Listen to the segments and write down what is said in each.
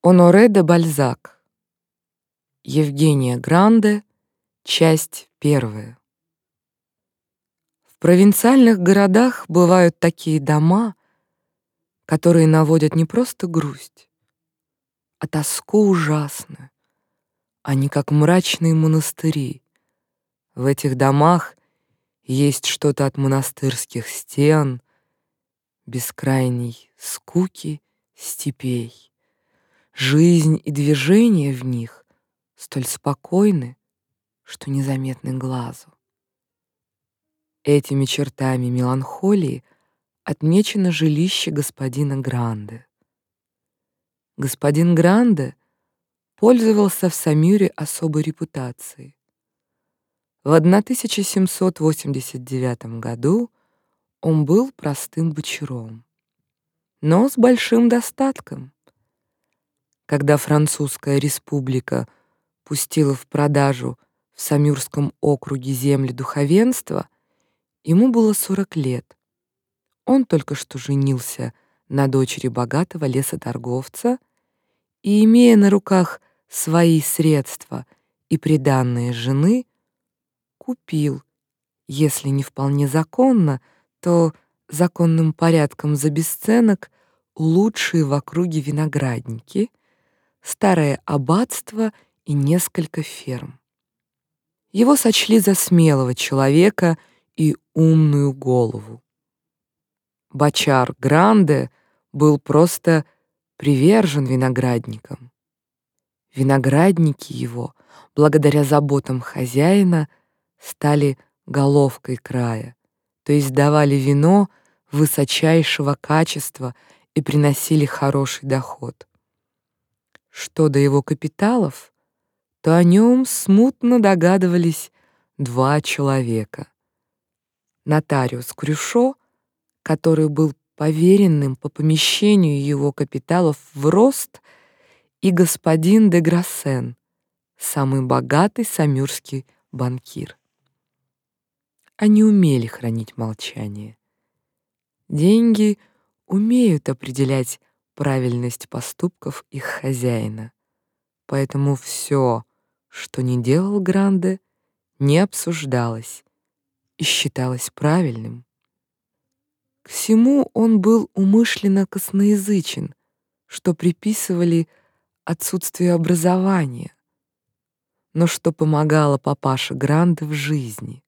Оноре де Бальзак. Евгения Гранде. Часть первая. В провинциальных городах бывают такие дома, которые наводят не просто грусть, а тоску ужасную. Они как мрачные монастыри. В этих домах есть что-то от монастырских стен, бескрайней скуки степей. Жизнь и движение в них столь спокойны, что незаметны глазу. Этими чертами меланхолии отмечено жилище господина Гранде. Господин Гранде пользовался в Самюре особой репутацией. В 1789 году он был простым бочаром, но с большим достатком. Когда Французская республика пустила в продажу в Самюрском округе земли духовенства, ему было 40 лет. Он только что женился на дочери богатого лесоторговца и, имея на руках свои средства и приданные жены, купил, если не вполне законно, то законным порядком за бесценок лучшие в округе виноградники — старое аббатство и несколько ферм. Его сочли за смелого человека и умную голову. Бачар Гранде был просто привержен виноградникам. Виноградники его, благодаря заботам хозяина, стали головкой края, то есть давали вино высочайшего качества и приносили хороший доход. Что до его капиталов, то о нем смутно догадывались два человека. Нотариус Крюшо, который был поверенным по помещению его капиталов в рост, и господин де Грассен, самый богатый самюрский банкир. Они умели хранить молчание. Деньги умеют определять правильность поступков их хозяина. Поэтому все, что не делал Гранде, не обсуждалось и считалось правильным. К всему он был умышленно косноязычен, что приписывали отсутствию образования, но что помогало папаше Гранде в жизни.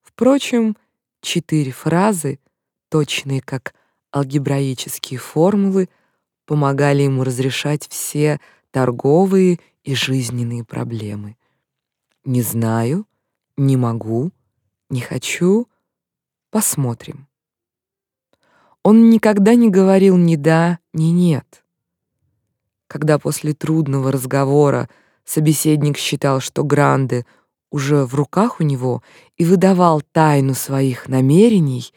Впрочем, четыре фразы, точные как алгебраические формулы, помогали ему разрешать все торговые и жизненные проблемы. Не знаю, не могу, не хочу, посмотрим. Он никогда не говорил ни да, ни нет. Когда после трудного разговора собеседник считал, что Гранде уже в руках у него и выдавал тайну своих намерений,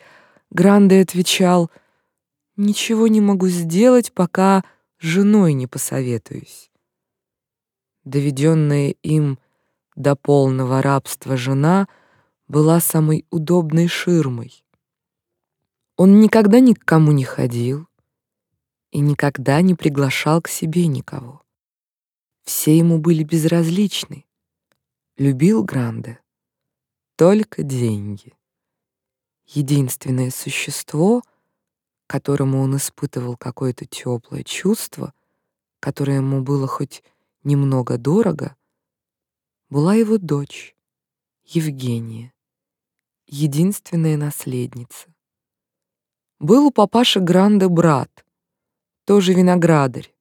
Гранде отвечал — Ничего не могу сделать, пока женой не посоветуюсь. Доведенная им до полного рабства жена была самой удобной ширмой. Он никогда ни к кому не ходил и никогда не приглашал к себе никого. Все ему были безразличны. Любил Гранде только деньги. Единственное существо — которому он испытывал какое-то теплое чувство, которое ему было хоть немного дорого, была его дочь, Евгения, единственная наследница. Был у папаши Гранде брат, тоже виноградарь.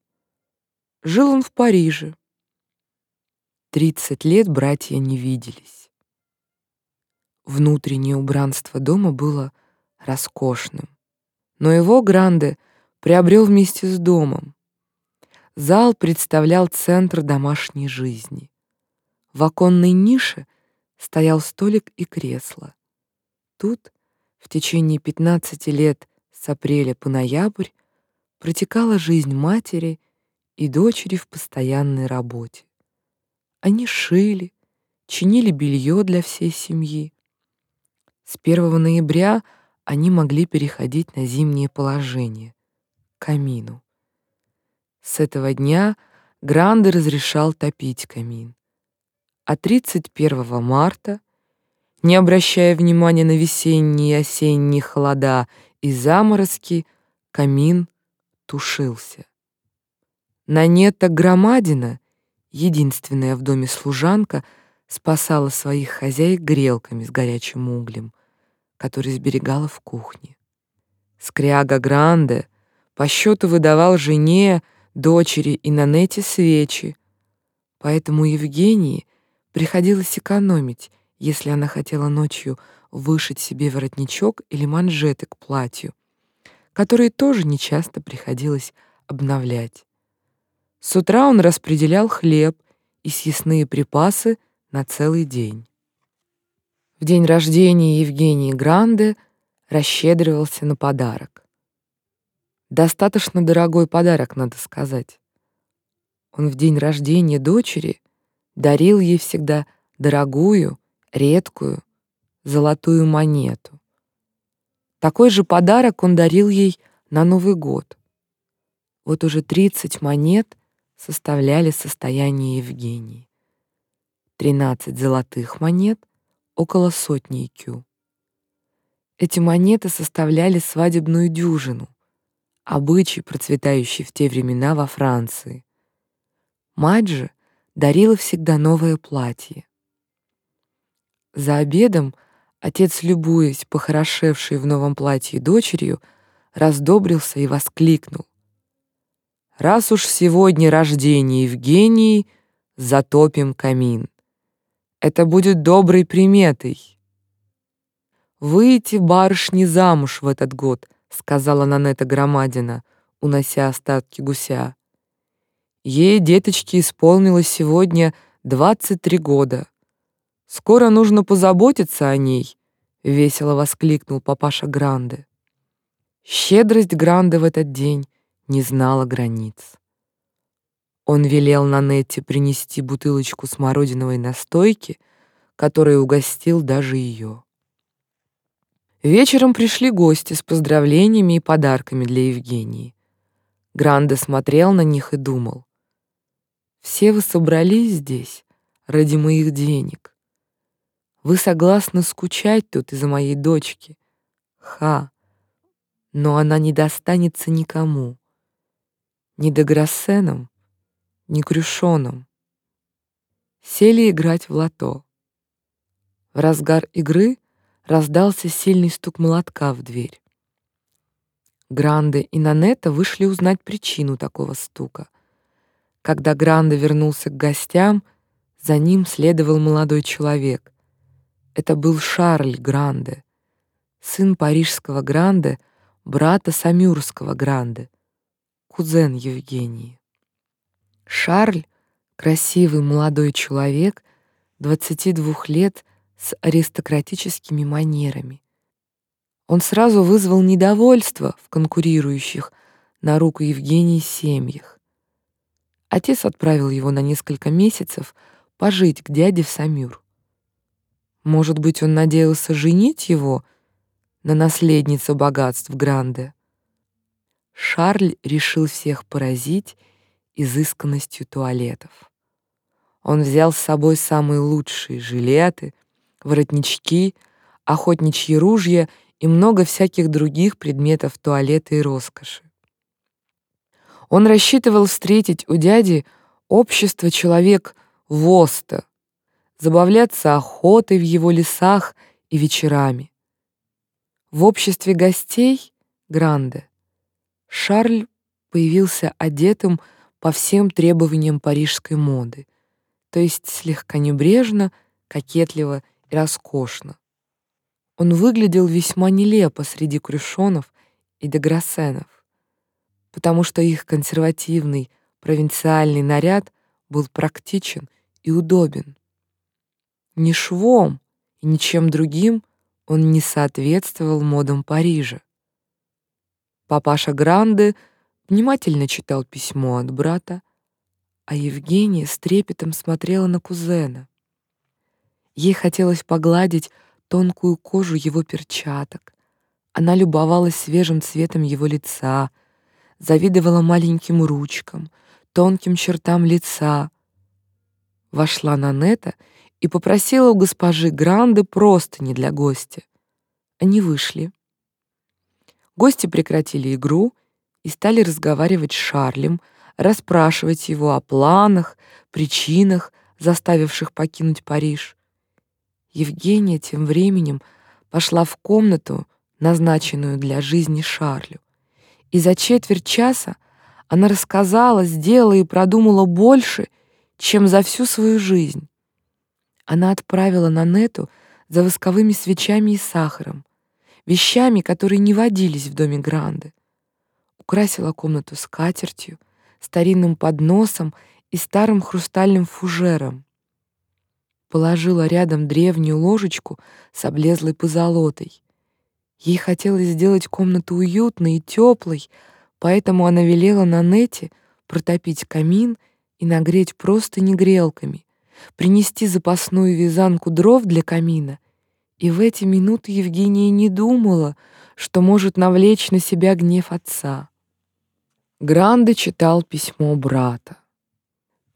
Жил он в Париже. Тридцать лет братья не виделись. Внутреннее убранство дома было роскошным но его Гранде приобрел вместе с домом. Зал представлял центр домашней жизни. В оконной нише стоял столик и кресло. Тут в течение 15 лет с апреля по ноябрь протекала жизнь матери и дочери в постоянной работе. Они шили, чинили белье для всей семьи. С 1 ноября – они могли переходить на зимнее положение, камину. С этого дня Гранде разрешал топить камин. А 31 марта, не обращая внимания на весенние и осенние холода и заморозки, камин тушился. Нанета Громадина, единственная в доме служанка, спасала своих хозяек грелками с горячим углем, который сберегала в кухне. Скряга Гранде по счету выдавал жене, дочери и Нанете свечи, поэтому Евгении приходилось экономить, если она хотела ночью вышить себе воротничок или манжеты к платью, которые тоже нечасто приходилось обновлять. С утра он распределял хлеб и съестные припасы на целый день. В день рождения Евгении Гранде расщедривался на подарок. Достаточно дорогой подарок, надо сказать. Он в день рождения дочери дарил ей всегда дорогую, редкую, золотую монету. Такой же подарок он дарил ей на Новый год. Вот уже 30 монет составляли состояние Евгении. 13 золотых монет, около сотни кю. Эти монеты составляли свадебную дюжину, обычай, процветающий в те времена во Франции. Мать же дарила всегда новое платье. За обедом отец, любуясь похорошевшей в новом платье дочерью, раздобрился и воскликнул. Раз уж сегодня рождение Евгении, затопим камин. Это будет доброй приметой. «Выйти барышни замуж в этот год», — сказала Нанета Громадина, унося остатки гуся. Ей, деточке, исполнилось сегодня 23 года. Скоро нужно позаботиться о ней, — весело воскликнул папаша Гранде. Щедрость Гранде в этот день не знала границ. Он велел Нанетте принести бутылочку смородиновой настойки, которой угостил даже ее. Вечером пришли гости с поздравлениями и подарками для Евгении. Гранде смотрел на них и думал. «Все вы собрались здесь ради моих денег. Вы согласны скучать тут из-за моей дочки? Ха! Но она не достанется никому ни Деграссеном, ни Крюшоном. Сели играть в лото. В разгар игры раздался сильный стук молотка в дверь. Гранде и Нанета вышли узнать причину такого стука. Когда Гранде вернулся к гостям, за ним следовал молодой человек. Это был Шарль Гранде, сын парижского Гранде, брата Самюрского Гранде — кузен Евгении. Шарль — красивый молодой человек, 22 лет, с аристократическими манерами. Он сразу вызвал недовольство в конкурирующих на руку Евгении семьях. Отец отправил его на несколько месяцев пожить к дяде в Самюр. Может быть, он надеялся женить его на наследнице богатств Гранде. Шарль решил всех поразить изысканностью туалетов. Он взял с собой самые лучшие жилеты, воротнички, охотничьи ружья и много всяких других предметов туалета и роскоши. Он рассчитывал встретить у дяди общество человек Воста, забавляться охотой в его лесах и вечерами. В обществе гостей Гранде Шарль появился одетым по всем требованиям парижской моды, то есть слегка небрежно, кокетливо и роскошно. Он выглядел весьма нелепо среди крюшонов и деграссенов, потому что их консервативный провинциальный наряд был практичен и удобен. Ни швом и ничем другим он не соответствовал модам Парижа. Папаша Гранде внимательно читал письмо от брата, а Евгения с трепетом смотрела на кузена. Ей хотелось погладить тонкую кожу его перчаток. Она любовалась свежим цветом его лица, завидовала маленьким ручкам, тонким чертам лица. Вошла Нанета и попросила у госпожи Гранды простыни для гостя. Они вышли. Гости прекратили игру и стали разговаривать с Шарлем, расспрашивать его о планах, причинах, заставивших покинуть Париж. Евгения тем временем пошла в комнату, назначенную для жизни Шарлю. И за четверть часа она рассказала, сделала и продумала больше, чем за всю свою жизнь. Она отправила на нету за восковыми свечами и сахаром, вещами, которые не водились в доме Гранды. Украсила комнату скатертью, старинным подносом и старым хрустальным фужером. Положила рядом древнюю ложечку с облезлой позолотой. Ей хотелось сделать комнату уютной и теплой, поэтому она велела Нанете протопить камин и нагреть просто грелками, принести запасную вязанку дров для камина. И в эти минуты Евгения не думала, что может навлечь на себя гнев отца. Гранде читал письмо брата.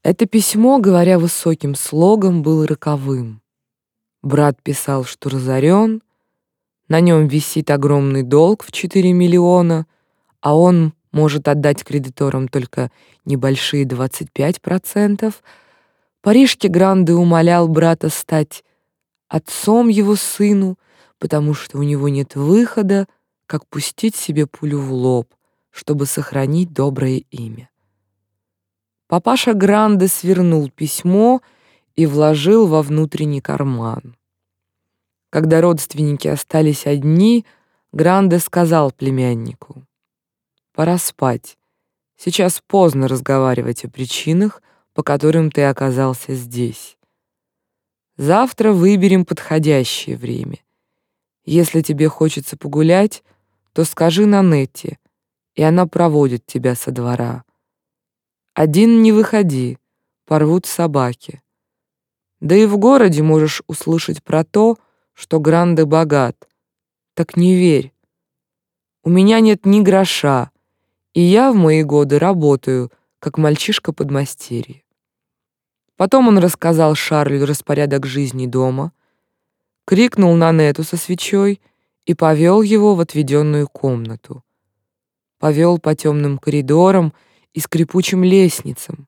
Это письмо, говоря высоким слогом, было роковым. Брат писал, что разорен, на нем висит огромный долг в 4 миллиона, а он может отдать кредиторам только небольшие 25%. Парижке Гранде умолял брата стать отцом его сыну, потому что у него нет выхода, как пустить себе пулю в лоб, чтобы сохранить доброе имя. Папаша Гранде свернул письмо и вложил во внутренний карман. Когда родственники остались одни, Гранде сказал племяннику: "Пора спать. Сейчас поздно разговаривать о причинах, по которым ты оказался здесь. Завтра выберем подходящее время. Если тебе хочется погулять, то скажи Нанетте, и она проводит тебя со двора. Один не выходи, порвут собаки. Да и в городе можешь услышать про то, что Гранде богат. Так не верь. У меня нет ни гроша, и я в мои годы работаю, как мальчишка под подмастерье. Потом он рассказал Шарлю распорядок жизни дома, крикнул на Нету со свечой и повел его в отведенную комнату. Повел по темным коридорам и скрипучим лестницам.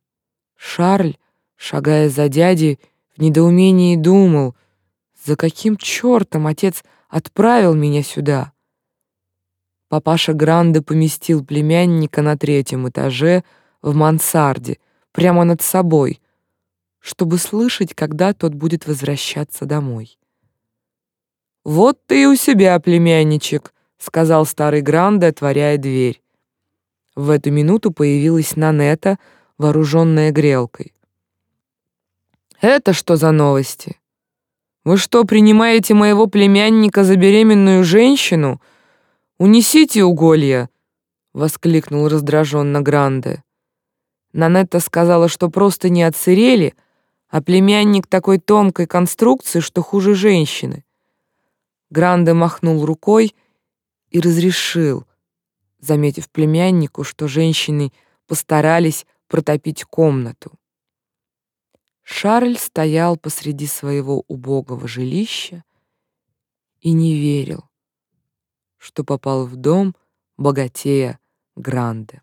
Шарль, шагая за дядей, в недоумении думал — за каким чертом отец отправил меня сюда? Папаша Гранде поместил племянника на третьем этаже в мансарде, прямо над собой, чтобы слышать, когда тот будет возвращаться домой. «Вот ты и у себя, племянничек», — сказал старый Гранде, отворяя дверь. В эту минуту появилась Нанета, вооруженная грелкой. «Это что за новости?» Вы что, принимаете моего племянника за беременную женщину? Унесите уголья!» — воскликнул раздраженно Гранде. Нанетта сказала, что просто не отсырели, а племянник такой тонкой конструкции, что хуже женщины. Гранде махнул рукой и разрешил, заметив племяннику, что женщины постарались протопить комнату. Шарль стоял посреди своего убогого жилища и не верил, что попал в дом богатея Гранде.